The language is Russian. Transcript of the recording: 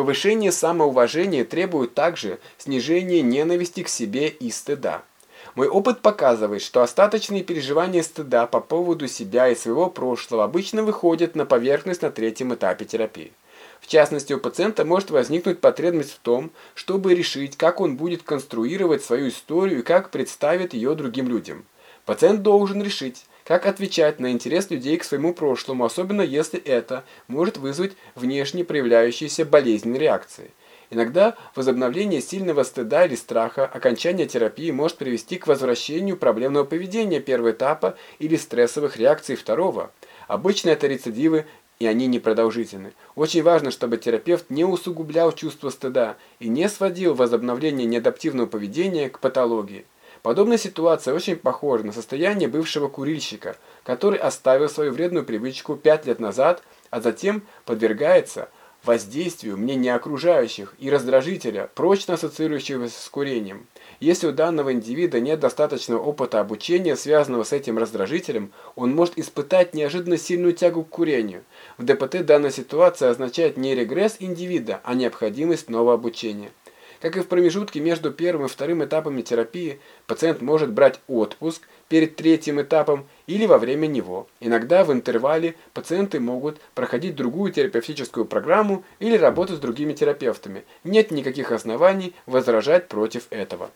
Повышение самоуважения требует также снижения ненависти к себе и стыда. Мой опыт показывает, что остаточные переживания стыда по поводу себя и своего прошлого обычно выходят на поверхность на третьем этапе терапии. В частности, у пациента может возникнуть потребность в том, чтобы решить, как он будет конструировать свою историю и как представит ее другим людям. Пациент должен решить, как отвечать на интерес людей к своему прошлому, особенно если это может вызвать внешне проявляющиеся болезненные реакции. Иногда возобновление сильного стыда или страха, окончание терапии может привести к возвращению проблемного поведения первого этапа или стрессовых реакций второго. Обычно это рецидивы, и они непродолжительны. Очень важно, чтобы терапевт не усугублял чувство стыда и не сводил возобновление неадаптивного поведения к патологии. Подобная ситуация очень похожа на состояние бывшего курильщика, который оставил свою вредную привычку 5 лет назад, а затем подвергается воздействию мнения окружающих и раздражителя, прочно ассоциирующегося с курением. Если у данного индивида нет достаточного опыта обучения, связанного с этим раздражителем, он может испытать неожиданно сильную тягу к курению. В ДПТ данная ситуация означает не регресс индивида, а необходимость нового обучения. Как и в промежутке между первым и вторым этапами терапии, пациент может брать отпуск перед третьим этапом или во время него. Иногда в интервале пациенты могут проходить другую терапевтическую программу или работать с другими терапевтами. Нет никаких оснований возражать против этого.